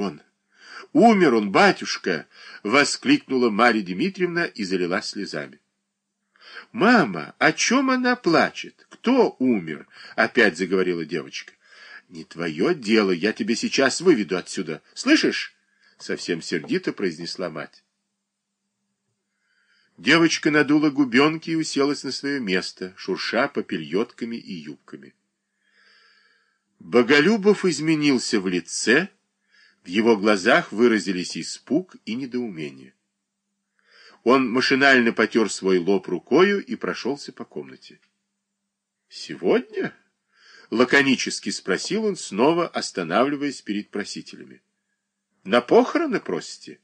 он! Умер он, батюшка! — воскликнула Марья Дмитриевна и залила слезами. «Мама, о чем она плачет? Кто умер?» — опять заговорила девочка. «Не твое дело, я тебя сейчас выведу отсюда. Слышишь?» — совсем сердито произнесла мать. Девочка надула губенки и уселась на свое место, шурша попельотками и юбками. Боголюбов изменился в лице, его глазах выразились испуг и недоумение. Он машинально потер свой лоб рукою и прошелся по комнате. «Сегодня?» — лаконически спросил он, снова останавливаясь перед просителями. «На похороны просите?»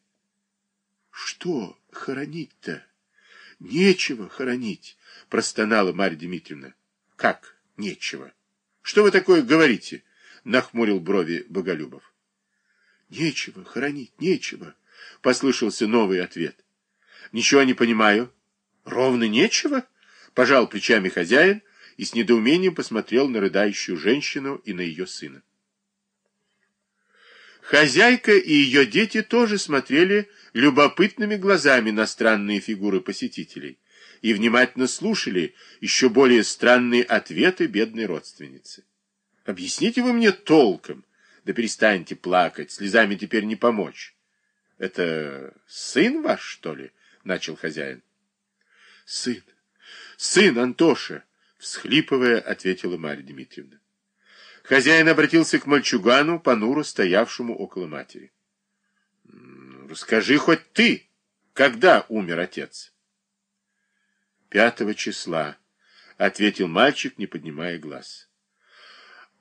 «Что хоронить-то?» «Нечего хоронить», — простонала Марья Дмитриевна. «Как нечего? Что вы такое говорите?» — нахмурил брови Боголюбов. «Нечего хоронить, нечего», — послышался новый ответ. Ничего не понимаю. Ровно нечего? Пожал плечами хозяин и с недоумением посмотрел на рыдающую женщину и на ее сына. Хозяйка и ее дети тоже смотрели любопытными глазами на странные фигуры посетителей и внимательно слушали еще более странные ответы бедной родственницы. «Объясните вы мне толком, да перестаньте плакать, слезами теперь не помочь. Это сын ваш, что ли?» начал хозяин. Сын, сын Антоша, всхлипывая, ответила Марья Дмитриевна. Хозяин обратился к мальчугану, понуро стоявшему около матери. «Расскажи хоть ты, когда умер отец?» «Пятого числа», — ответил мальчик, не поднимая глаз.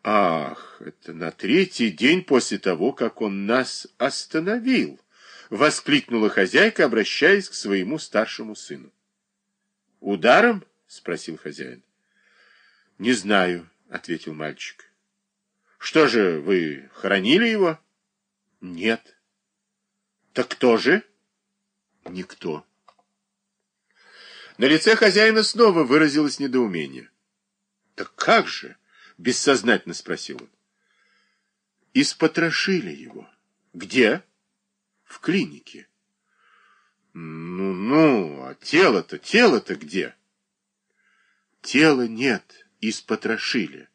«Ах, это на третий день после того, как он нас остановил!» — воскликнула хозяйка, обращаясь к своему старшему сыну. «Ударом?» — спросил хозяин. «Не знаю», — ответил мальчик. «Что же, вы хоронили его?» «Нет». «Так кто же?» «Никто». На лице хозяина снова выразилось недоумение. «Так как же?» — бессознательно спросил он. «Испотрошили его». «Где?» в клинике. Ну-ну, а тело-то, тело-то где? Тела нет, испотрошили.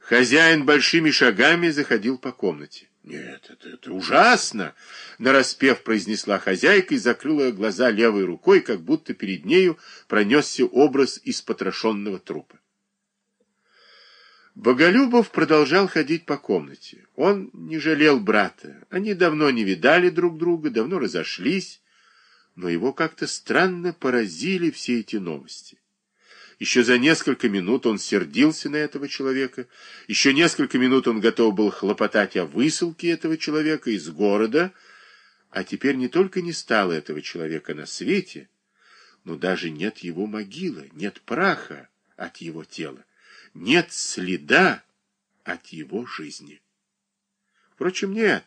Хозяин большими шагами заходил по комнате. «Нет, это, это ужасно!» — нараспев произнесла хозяйка и закрыла глаза левой рукой, как будто перед нею пронесся образ испотрошенного трупа. Боголюбов продолжал ходить по комнате. Он не жалел брата. Они давно не видали друг друга, давно разошлись, но его как-то странно поразили все эти новости. Еще за несколько минут он сердился на этого человека, еще несколько минут он готов был хлопотать о высылке этого человека из города, а теперь не только не стало этого человека на свете, но даже нет его могилы, нет праха от его тела нет следа от его жизни. Впрочем, нет,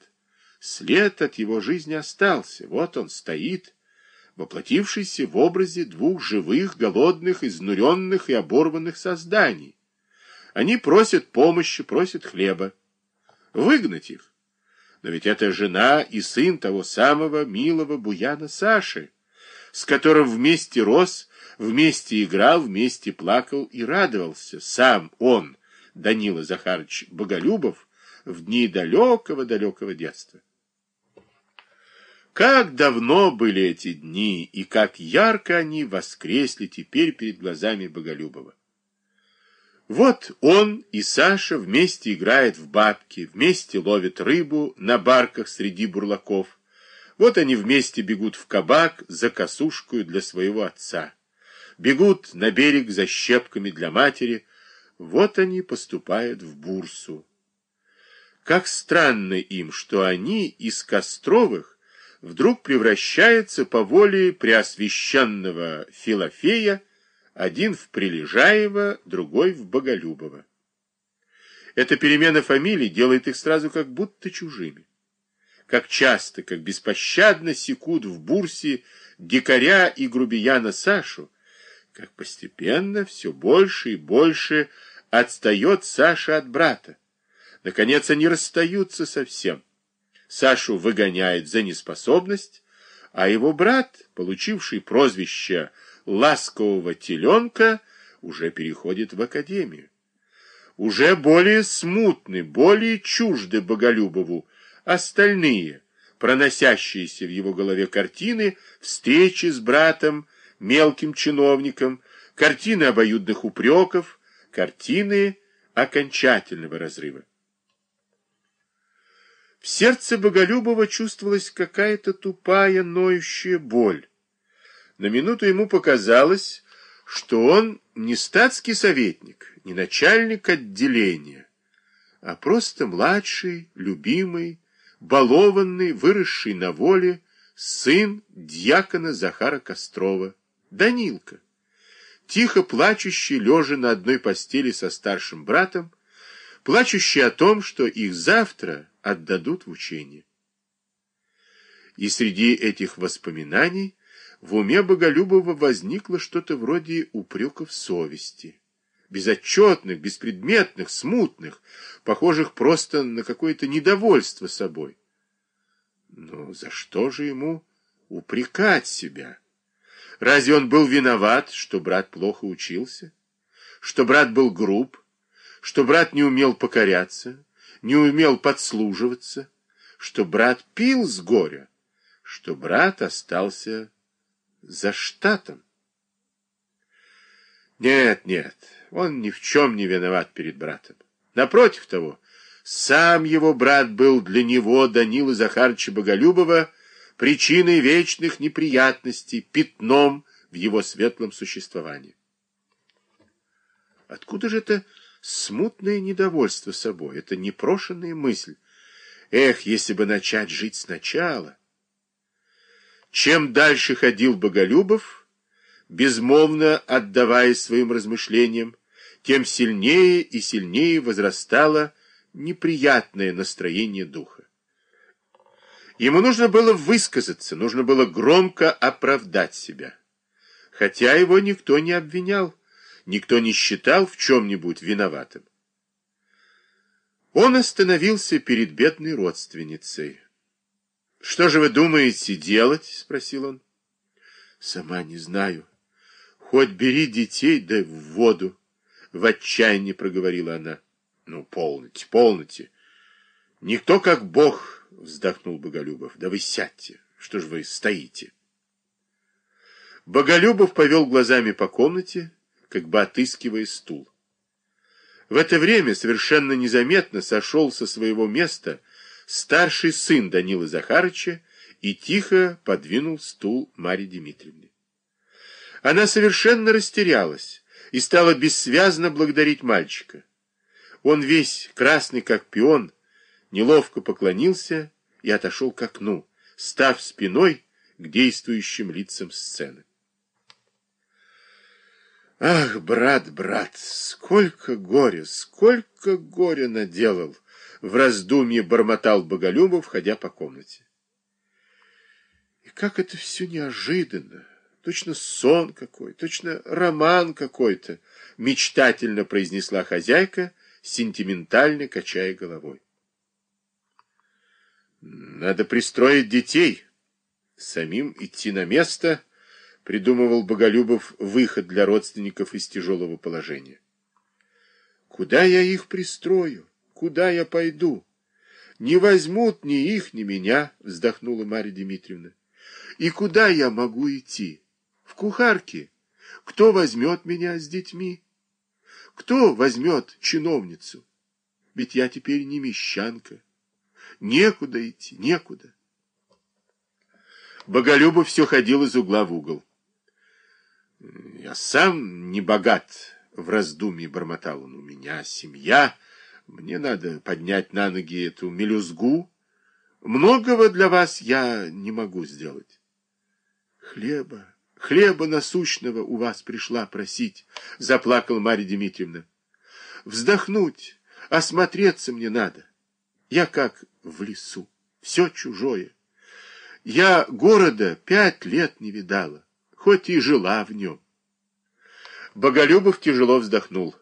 след от его жизни остался. Вот он стоит, воплотившийся в образе двух живых, голодных, изнуренных и оборванных созданий. Они просят помощи, просят хлеба. Выгнать их. Но ведь это жена и сын того самого милого буяна Саши, с которым вместе рос вместе играл, вместе плакал и радовался. Сам он, Данила Захарович Боголюбов, в дни далекого-далекого детства. Как давно были эти дни, и как ярко они воскресли теперь перед глазами Боголюбова. Вот он и Саша вместе играют в бабки, вместе ловят рыбу на барках среди бурлаков. Вот они вместе бегут в кабак за косушкой для своего отца бегут на берег за щепками для матери. Вот они поступают в бурсу. Как странно им, что они из Костровых вдруг превращаются по воле преосвященного Филофея, один в Прилежаева, другой в Боголюбова. Эта перемена фамилий делает их сразу как будто чужими. Как часто, как беспощадно секут в бурсе дикаря и грубияна Сашу, как постепенно все больше и больше отстает Саша от брата. Наконец они расстаются совсем. Сашу выгоняет за неспособность, а его брат, получивший прозвище «ласкового теленка», уже переходит в академию. Уже более смутны, более чужды Боголюбову остальные, проносящиеся в его голове картины встречи с братом, мелким чиновником, картины обоюдных упреков, картины окончательного разрыва. В сердце Боголюбова чувствовалась какая-то тупая, ноющая боль. На минуту ему показалось, что он не статский советник, не начальник отделения, а просто младший, любимый, балованный, выросший на воле сын дьякона Захара Кострова, Данилка, тихо плачущий, лежа на одной постели со старшим братом, плачущий о том, что их завтра отдадут в учение. И среди этих воспоминаний в уме Боголюбова возникло что-то вроде упреков совести, безотчетных, беспредметных, смутных, похожих просто на какое-то недовольство собой. Но за что же ему упрекать себя? Разве он был виноват, что брат плохо учился? Что брат был груб? Что брат не умел покоряться? Не умел подслуживаться? Что брат пил с горя? Что брат остался за штатом? Нет, нет, он ни в чем не виноват перед братом. Напротив того, сам его брат был для него, Данила Захаровича Боголюбова, причиной вечных неприятностей, пятном в его светлом существовании. Откуда же это смутное недовольство собой, это непрошенная мысль? Эх, если бы начать жить сначала! Чем дальше ходил Боголюбов, безмолвно отдавая своим размышлениям, тем сильнее и сильнее возрастало неприятное настроение духа. Ему нужно было высказаться, нужно было громко оправдать себя. Хотя его никто не обвинял, никто не считал в чем-нибудь виноватым. Он остановился перед бедной родственницей. «Что же вы думаете делать?» — спросил он. «Сама не знаю. Хоть бери детей, да в воду!» — в отчаянии проговорила она. «Ну, полноте, полноте. Никто как Бог вздохнул Боголюбов. Да вы сядьте. Что ж вы стоите? Боголюбов повел глазами по комнате, как бы отыскивая стул. В это время совершенно незаметно сошел со своего места старший сын Данила Захарыча и тихо подвинул стул Марье Дмитриевне. Она совершенно растерялась и стала бессвязно благодарить мальчика. Он весь красный, как пион, неловко поклонился и отошел к окну, став спиной к действующим лицам сцены. Ах, брат, брат, сколько горя, сколько горя наделал, в раздумье бормотал Боголюбов, входя по комнате. И как это все неожиданно, точно сон какой, точно роман какой-то, мечтательно произнесла хозяйка, сентиментально качая головой. Надо пристроить детей. Самим идти на место, придумывал Боголюбов выход для родственников из тяжелого положения. Куда я их пристрою? Куда я пойду? Не возьмут ни их, ни меня, вздохнула Марья Дмитриевна. И куда я могу идти? В кухарке. Кто возьмет меня с детьми? Кто возьмет чиновницу? Ведь я теперь не мещанка. Некуда идти, некуда. Боголюбов все ходил из угла в угол. Я сам не богат, в раздумье бормотал он. У меня семья, мне надо поднять на ноги эту мелюзгу. Многого для вас я не могу сделать. Хлеба, хлеба насущного у вас пришла просить, заплакала Марья Дмитриевна. Вздохнуть, осмотреться мне надо. Я как в лесу, все чужое. Я города пять лет не видала, хоть и жила в нем. Боголюбов тяжело вздохнул.